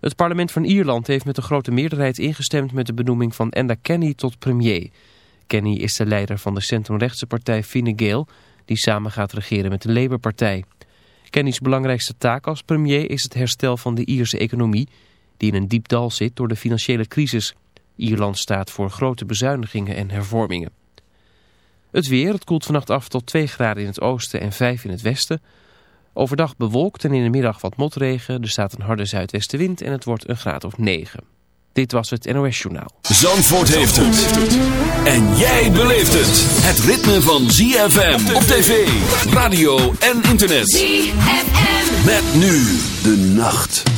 Het parlement van Ierland heeft met een grote meerderheid ingestemd met de benoeming van Enda Kenny tot premier. Kenny is de leider van de centrumrechtse partij Fine Gael, die samen gaat regeren met de Labour-partij. Kenny's belangrijkste taak als premier is het herstel van de Ierse economie, die in een diep dal zit door de financiële crisis. Ierland staat voor grote bezuinigingen en hervormingen. Het weer, het koelt vannacht af tot 2 graden in het oosten en 5 in het westen. Overdag bewolkt en in de middag wat motregen. Er staat een harde zuidwestenwind en het wordt een graad of 9. Dit was het NOS Journaal. Zandvoort heeft het. En jij beleeft het. Het ritme van ZFM op tv, radio en internet. ZFM. Met nu de nacht.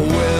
Well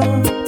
y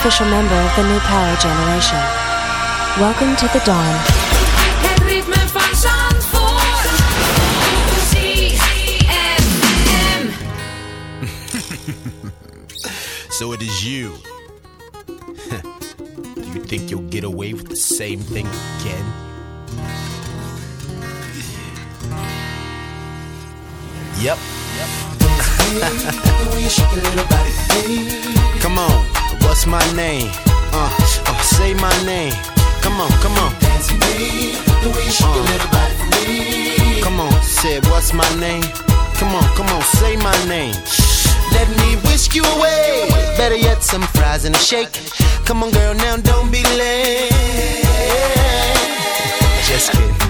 official member of the new power generation. Welcome to the dawn. So it is you. Do you think you'll get away with the same thing again? My name? Uh, uh, say my name. Come on, come on. Dance with me, the way you Uh, come on, say what's my name? Come on, come on, say my name. Let me whisk you away. Better yet, some fries and a shake. Come on, girl, now don't be late. Just kidding.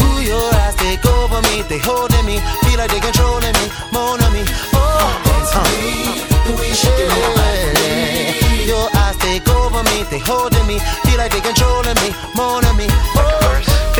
your eyes take over me, they holding me, feel like they controlling me, more on me. Oh, yeah. Your eyes take over me, they holding me, feel like they controlling me, more on me. Oh,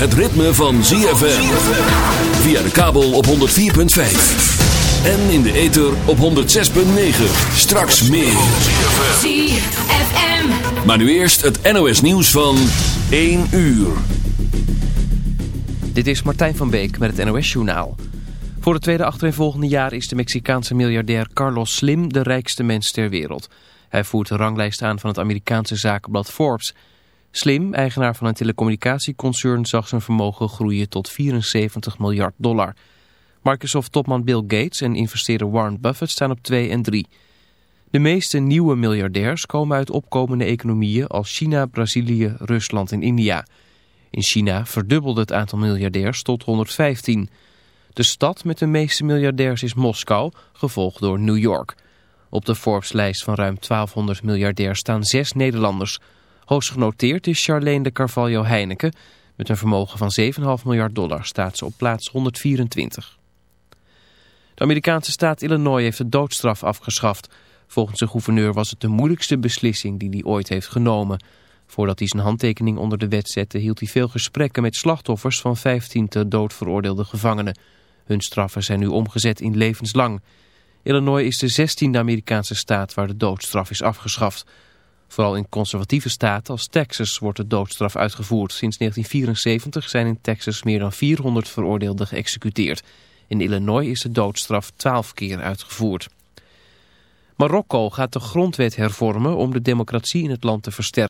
het ritme van ZFM. Via de kabel op 104.5. En in de ether op 106.9. Straks meer. ZFM. Maar nu eerst het NOS nieuws van 1 uur. Dit is Martijn van Beek met het NOS-journaal. Voor het tweede achtereenvolgende jaar is de Mexicaanse miljardair Carlos Slim de rijkste mens ter wereld. Hij voert de ranglijst aan van het Amerikaanse zakenblad Forbes. Slim, eigenaar van een telecommunicatieconcern, zag zijn vermogen groeien tot 74 miljard dollar. Microsoft-topman Bill Gates en investeerder Warren Buffett staan op 2 en 3. De meeste nieuwe miljardairs komen uit opkomende economieën als China, Brazilië, Rusland en India. In China verdubbelde het aantal miljardairs tot 115. De stad met de meeste miljardairs is Moskou, gevolgd door New York. Op de Forbes-lijst van ruim 1200 miljardairs staan zes Nederlanders. Hoogst genoteerd is Charlene de Carvalho Heineken. Met een vermogen van 7,5 miljard dollar staat ze op plaats 124. De Amerikaanse staat Illinois heeft de doodstraf afgeschaft. Volgens de gouverneur was het de moeilijkste beslissing die hij ooit heeft genomen. Voordat hij zijn handtekening onder de wet zette hield hij veel gesprekken met slachtoffers van 15 ter dood veroordeelde gevangenen. Hun straffen zijn nu omgezet in levenslang. Illinois is de 16e Amerikaanse staat waar de doodstraf is afgeschaft. Vooral in conservatieve staten als Texas wordt de doodstraf uitgevoerd. Sinds 1974 zijn in Texas meer dan 400 veroordeelden geëxecuteerd. In Illinois is de doodstraf 12 keer uitgevoerd. Marokko gaat de grondwet hervormen om de democratie in het land te versterken.